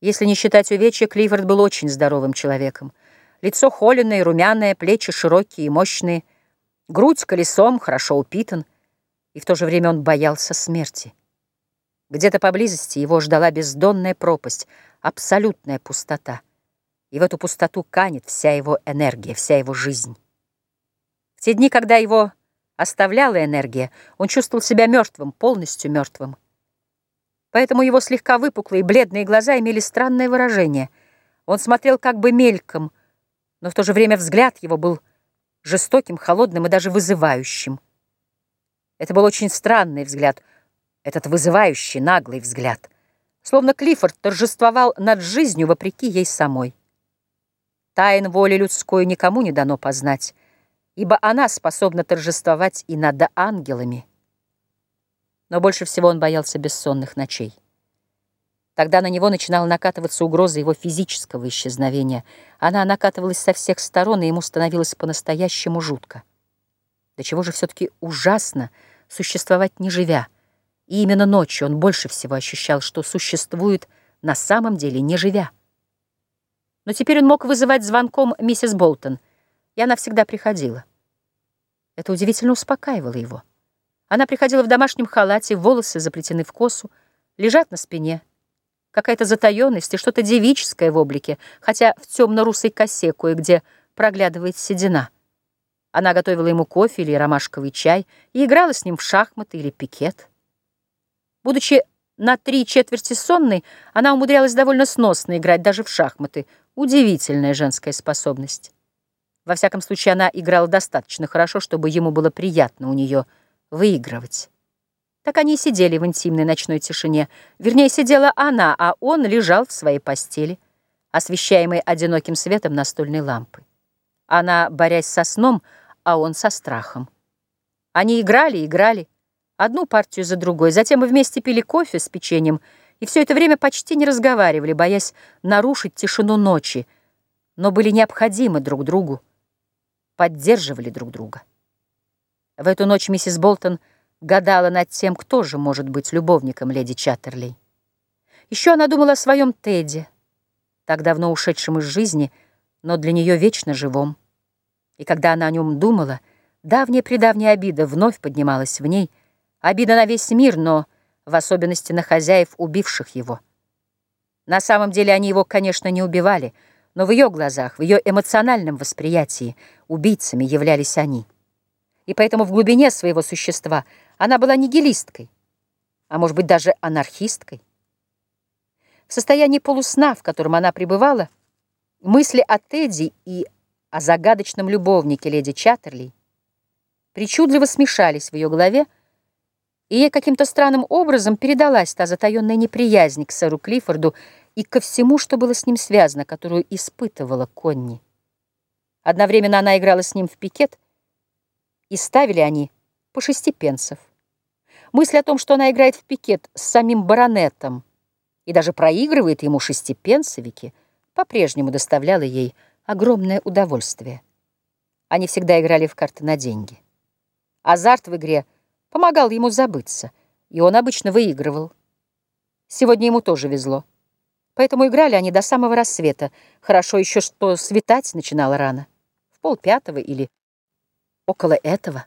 Если не считать увечья, Клиффорд был очень здоровым человеком. Лицо холеное, румяное, плечи широкие и мощные, грудь колесом, хорошо упитан, и в то же время он боялся смерти. Где-то поблизости его ждала бездонная пропасть, абсолютная пустота. И в эту пустоту канет вся его энергия, вся его жизнь. В те дни, когда его оставляла энергия, он чувствовал себя мертвым, полностью мертвым. Поэтому его слегка выпуклые бледные глаза имели странное выражение. Он смотрел как бы мельком, но в то же время взгляд его был жестоким, холодным и даже вызывающим. Это был очень странный взгляд, этот вызывающий, наглый взгляд. Словно Клиффорд торжествовал над жизнью вопреки ей самой. Тайн воли людской никому не дано познать, ибо она способна торжествовать и над ангелами. Но больше всего он боялся бессонных ночей. Тогда на него начинала накатываться угроза его физического исчезновения. Она накатывалась со всех сторон, и ему становилось по-настоящему жутко. До чего же все-таки ужасно существовать не живя. И именно ночью он больше всего ощущал, что существует на самом деле не живя. Но теперь он мог вызывать звонком миссис Болтон, и она всегда приходила. Это удивительно успокаивало его. Она приходила в домашнем халате, волосы заплетены в косу, лежат на спине. Какая-то затаенность и что-то девическое в облике, хотя в темно-русой косе кое-где проглядывает седина. Она готовила ему кофе или ромашковый чай и играла с ним в шахматы или пикет. Будучи на три четверти сонной, она умудрялась довольно сносно играть даже в шахматы. Удивительная женская способность. Во всяком случае, она играла достаточно хорошо, чтобы ему было приятно у нее выигрывать. Так они и сидели в интимной ночной тишине. Вернее, сидела она, а он лежал в своей постели, освещаемый одиноким светом настольной лампы. Она, борясь со сном, а он со страхом. Они играли, играли, одну партию за другой, затем и вместе пили кофе с печеньем, и все это время почти не разговаривали, боясь нарушить тишину ночи, но были необходимы друг другу, поддерживали друг друга. В эту ночь миссис Болтон гадала над тем, кто же может быть любовником леди Чаттерли. Еще она думала о своем Теде, так давно ушедшем из жизни, но для нее вечно живом. И когда она о нем думала, давняя-предавняя обида вновь поднималась в ней, обида на весь мир, но в особенности на хозяев, убивших его. На самом деле они его, конечно, не убивали, но в ее глазах, в ее эмоциональном восприятии убийцами являлись они и поэтому в глубине своего существа она была нигилисткой, а может быть даже анархисткой. В состоянии полусна, в котором она пребывала, мысли о Тедди и о загадочном любовнике леди Чаттерли причудливо смешались в ее голове, и ей каким-то странным образом передалась та затаенная неприязнь к сэру Клиффорду и ко всему, что было с ним связано, которую испытывала Конни. Одновременно она играла с ним в пикет — и ставили они по шести пенсов. Мысль о том, что она играет в пикет с самим баронетом и даже проигрывает ему шестипенсовики, по-прежнему доставляла ей огромное удовольствие. Они всегда играли в карты на деньги. Азарт в игре помогал ему забыться, и он обычно выигрывал. Сегодня ему тоже везло. Поэтому играли они до самого рассвета. Хорошо еще, что светать начинало рано. В полпятого или Около этого